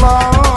Bao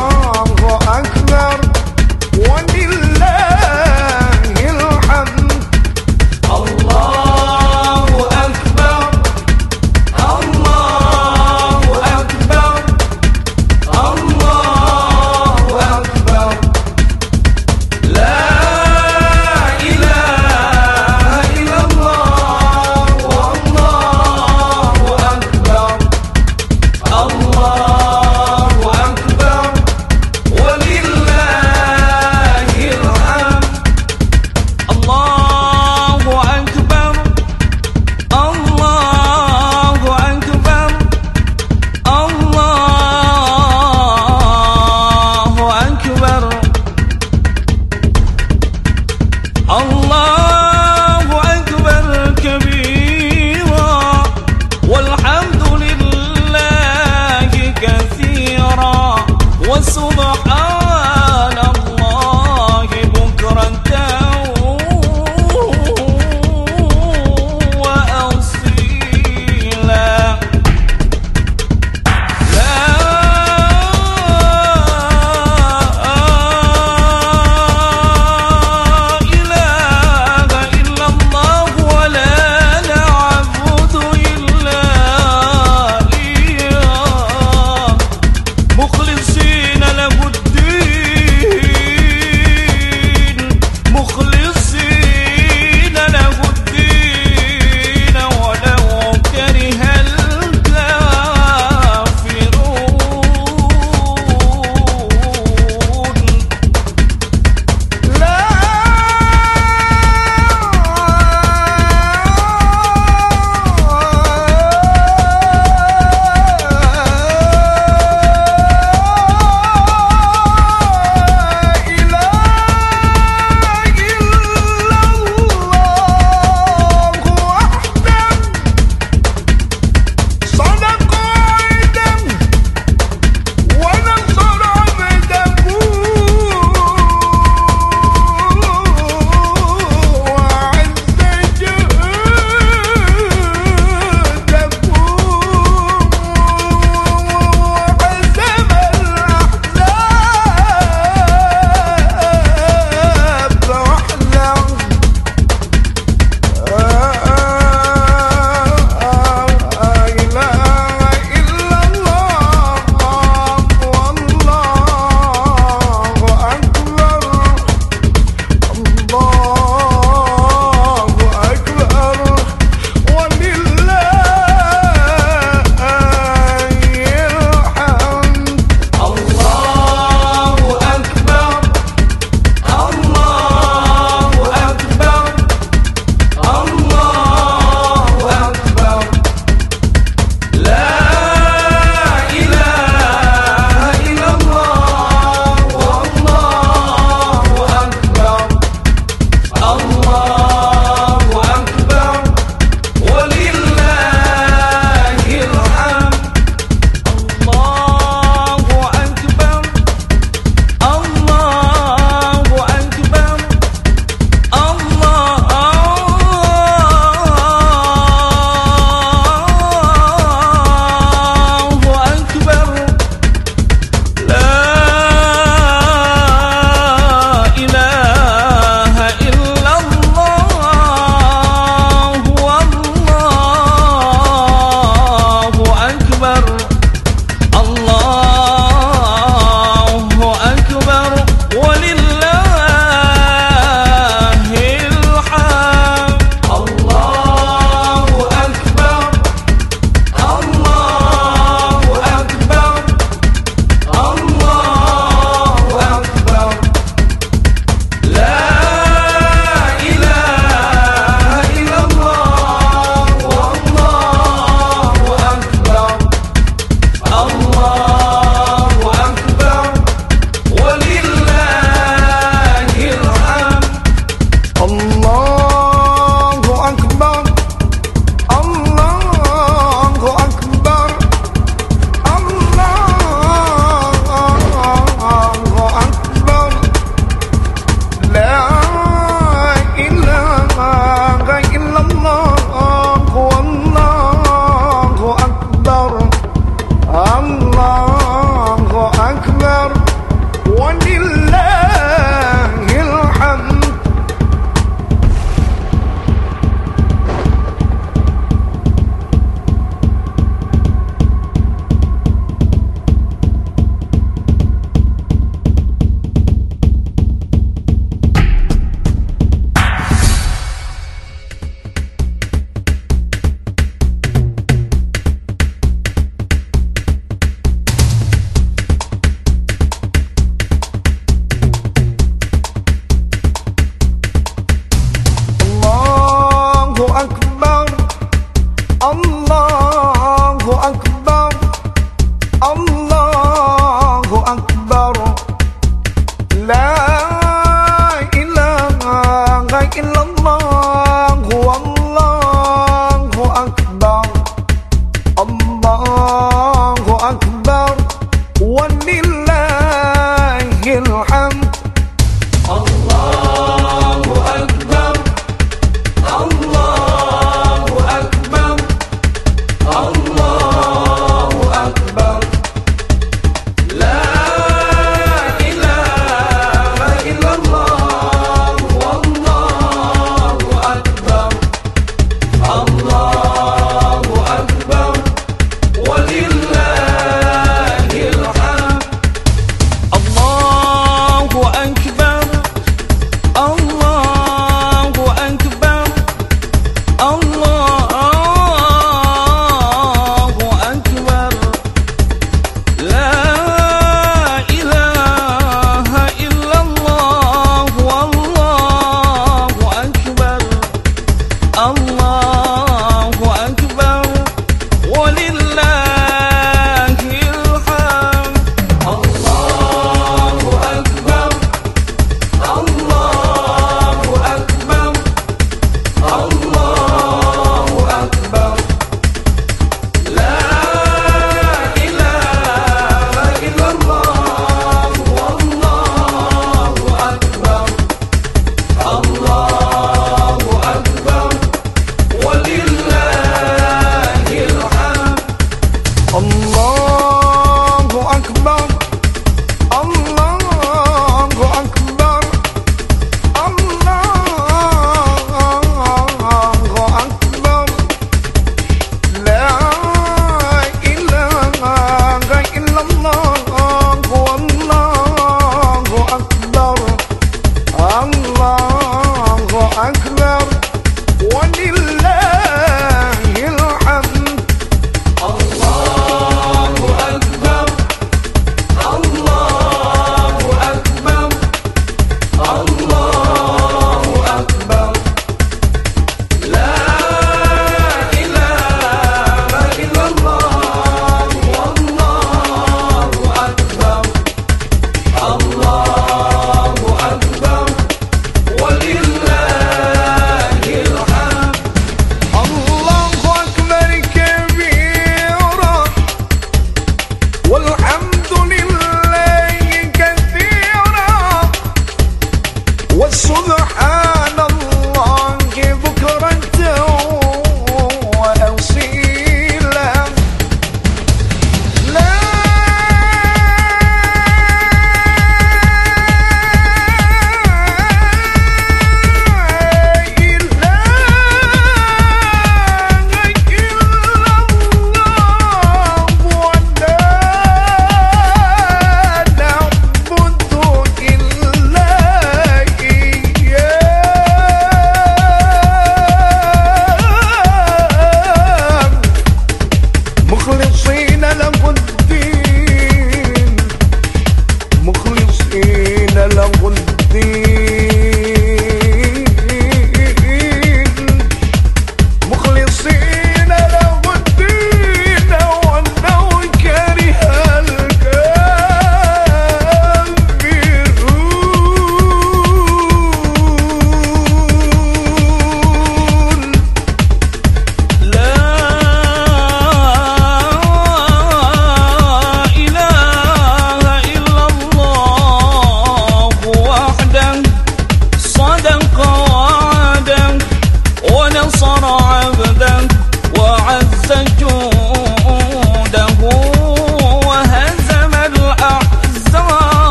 Allah